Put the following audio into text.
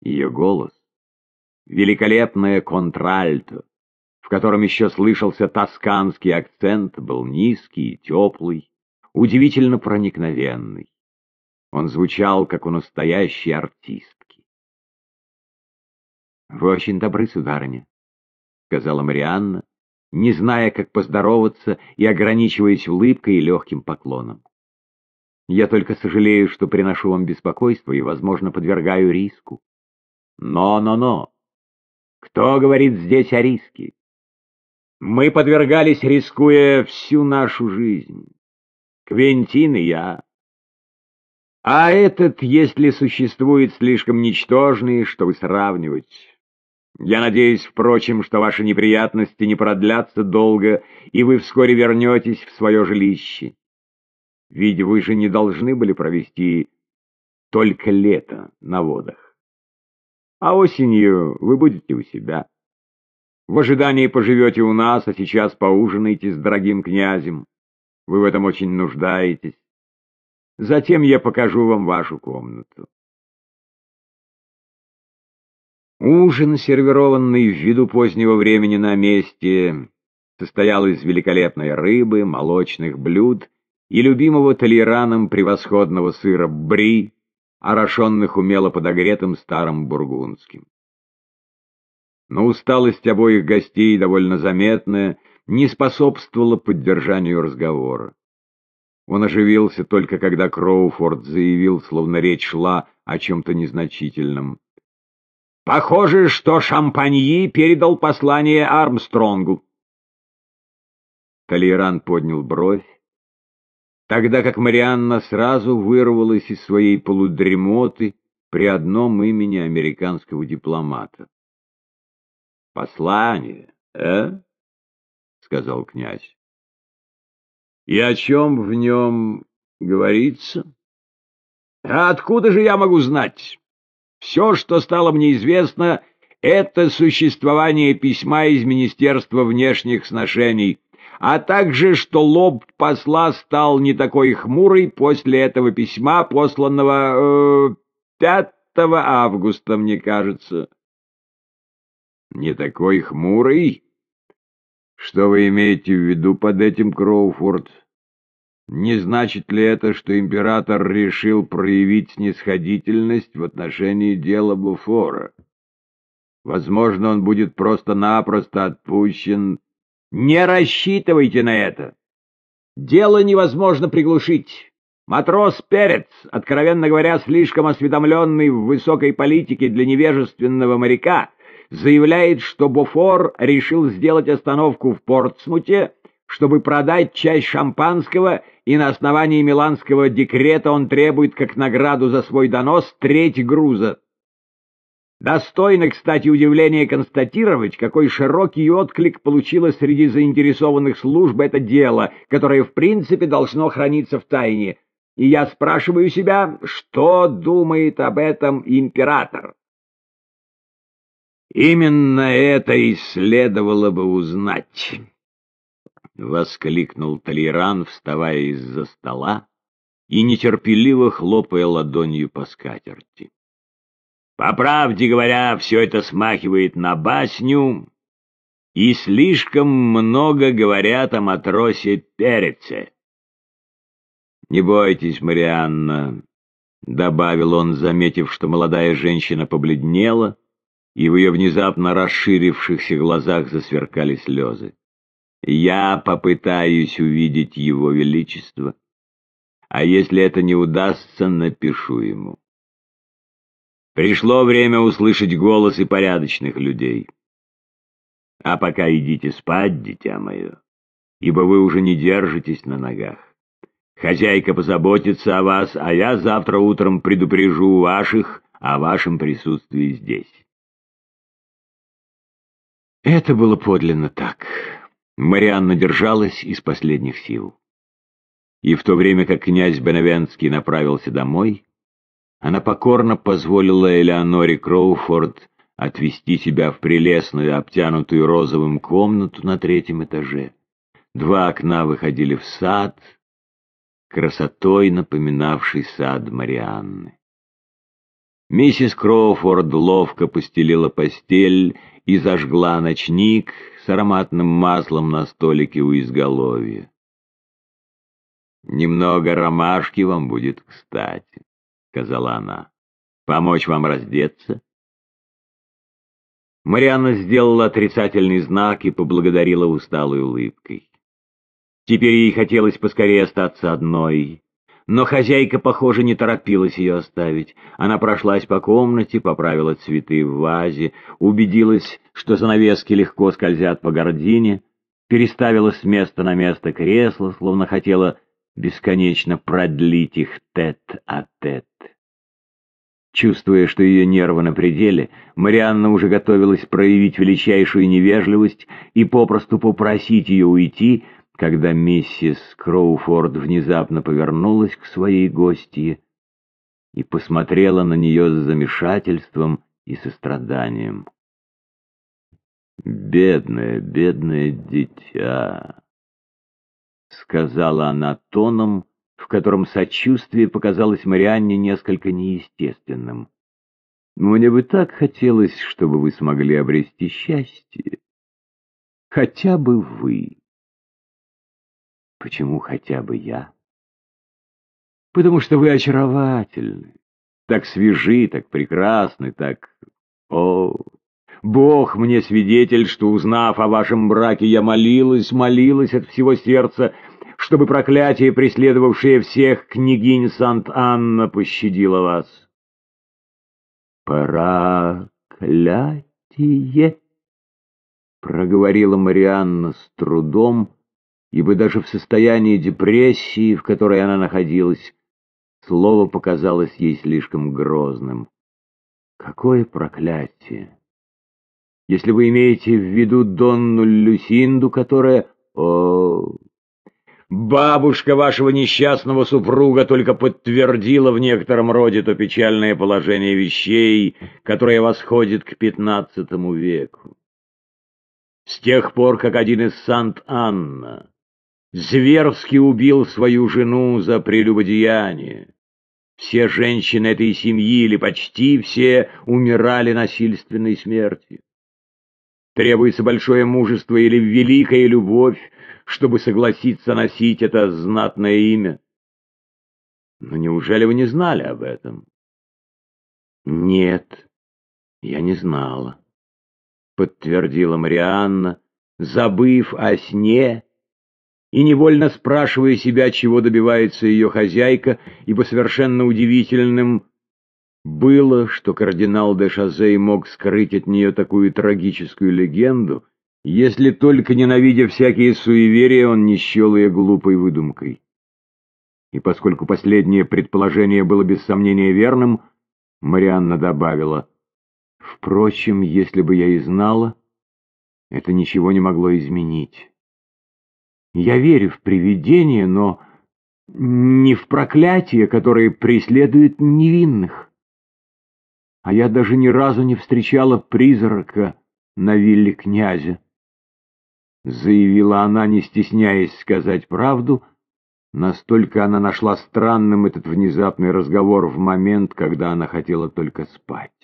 Ее голос, великолепное контральто, в котором еще слышался тосканский акцент, был низкий и теплый, удивительно проникновенный. Он звучал, как у настоящей артистки. «Вы очень добры, сударыня», — сказала Марианна, не зная, как поздороваться и ограничиваясь улыбкой и легким поклоном. «Я только сожалею, что приношу вам беспокойство и, возможно, подвергаю риску». «Но-но-но! Кто говорит здесь о риске? Мы подвергались, рискуя всю нашу жизнь. Квентин и я. А этот, если существует, слишком ничтожный, чтобы сравнивать. Я надеюсь, впрочем, что ваши неприятности не продлятся долго, и вы вскоре вернетесь в свое жилище. Ведь вы же не должны были провести только лето на водах. А осенью вы будете у себя. В ожидании поживете у нас, а сейчас поужинайте с дорогим князем. Вы в этом очень нуждаетесь. Затем я покажу вам вашу комнату. Ужин, сервированный ввиду позднего времени на месте, состоял из великолепной рыбы, молочных блюд и любимого толераном превосходного сыра бри, орошенных умело подогретым старым бургундским. Но усталость обоих гостей, довольно заметная, не способствовала поддержанию разговора. Он оживился только когда Кроуфорд заявил, словно речь шла о чем-то незначительном. «Похоже, что Шампаньи передал послание Армстронгу». Толейран поднял бровь, тогда как Марианна сразу вырвалась из своей полудремоты при одном имени американского дипломата. «Послание, э?» — сказал князь. И о чем в нем говорится? А откуда же я могу знать? Все, что стало мне известно, это существование письма из Министерства внешних сношений, а также, что лоб посла стал не такой хмурый после этого письма, посланного э, 5 августа, мне кажется. Не такой хмурый? Что вы имеете в виду под этим, Кроуфорд? Не значит ли это, что император решил проявить снисходительность в отношении дела Буфора? Возможно, он будет просто-напросто отпущен. Не рассчитывайте на это. Дело невозможно приглушить. Матрос Перец, откровенно говоря, слишком осведомленный в высокой политике для невежественного моряка, заявляет, что Буфор решил сделать остановку в Портсмуте, чтобы продать часть шампанского, и на основании миланского декрета он требует как награду за свой донос треть груза. Достойно, кстати, удивления констатировать, какой широкий отклик получило среди заинтересованных служб это дело, которое в принципе должно храниться в тайне. И я спрашиваю себя, что думает об этом император? Именно это и следовало бы узнать. — воскликнул Толеран, вставая из-за стола и нетерпеливо хлопая ладонью по скатерти. «По правде говоря, все это смахивает на басню, и слишком много говорят о матросе Переце». «Не бойтесь, Марианна», — добавил он, заметив, что молодая женщина побледнела, — и в ее внезапно расширившихся глазах засверкали слезы. «Я попытаюсь увидеть его величество, а если это не удастся, напишу ему». Пришло время услышать голосы порядочных людей. А пока идите спать, дитя мое, ибо вы уже не держитесь на ногах. Хозяйка позаботится о вас, а я завтра утром предупрежу ваших о вашем присутствии здесь. Это было подлинно так. Марианна держалась из последних сил. И в то время как князь Беневенский направился домой, она покорно позволила Элеоноре Кроуфорд отвести себя в прелестную, обтянутую розовым комнату на третьем этаже. Два окна выходили в сад, красотой напоминавший сад Марианны. Миссис Кроуфорд ловко постелила постель и зажгла ночник с ароматным маслом на столике у изголовья. «Немного ромашки вам будет кстати», — сказала она. «Помочь вам раздеться?» Марианна сделала отрицательный знак и поблагодарила усталой улыбкой. Теперь ей хотелось поскорее остаться одной. Но хозяйка, похоже, не торопилась ее оставить. Она прошлась по комнате, поправила цветы в вазе, убедилась, что занавески легко скользят по гордине, переставила с места на место кресло, словно хотела бесконечно продлить их тет-а-тет. -тет. Чувствуя, что ее нервы на пределе, Марианна уже готовилась проявить величайшую невежливость и попросту попросить ее уйти, когда миссис Кроуфорд внезапно повернулась к своей гостье и посмотрела на нее с замешательством и состраданием. «Бедное, бедное дитя!» — сказала она тоном, в котором сочувствие показалось Марианне несколько неестественным. «Мне бы так хотелось, чтобы вы смогли обрести счастье. Хотя бы вы». Почему хотя бы я? Потому что вы очаровательны, так свежи, так прекрасны, так... О, Бог мне свидетель, что, узнав о вашем браке, я молилась, молилась от всего сердца, чтобы проклятие, преследовавшее всех княгинь Сант-Анна, пощадило вас. «Проклятие!» — проговорила Марианна с трудом, ибо даже в состоянии депрессии, в которой она находилась, слово показалось ей слишком грозным. Какое проклятие! Если вы имеете в виду Донну Люсинду, которая... О, бабушка вашего несчастного супруга только подтвердила в некотором роде то печальное положение вещей, которое восходит к пятнадцатому веку. С тех пор, как один из Сант-Анна зверски убил свою жену за прелюбодеяние. Все женщины этой семьи, или почти все, умирали насильственной смертью. Требуется большое мужество или великая любовь, чтобы согласиться носить это знатное имя. Но неужели вы не знали об этом? Нет, я не знала, подтвердила Марианна, забыв о сне и невольно спрашивая себя, чего добивается ее хозяйка, ибо совершенно удивительным было, что кардинал де Шазей мог скрыть от нее такую трагическую легенду, если только, ненавидя всякие суеверия, он не счел ее глупой выдумкой. И поскольку последнее предположение было без сомнения верным, Марианна добавила, «Впрочем, если бы я и знала, это ничего не могло изменить». Я верю в привидения, но не в проклятия, которые преследуют невинных. А я даже ни разу не встречала призрака на вилле князя. Заявила она, не стесняясь сказать правду, настолько она нашла странным этот внезапный разговор в момент, когда она хотела только спать.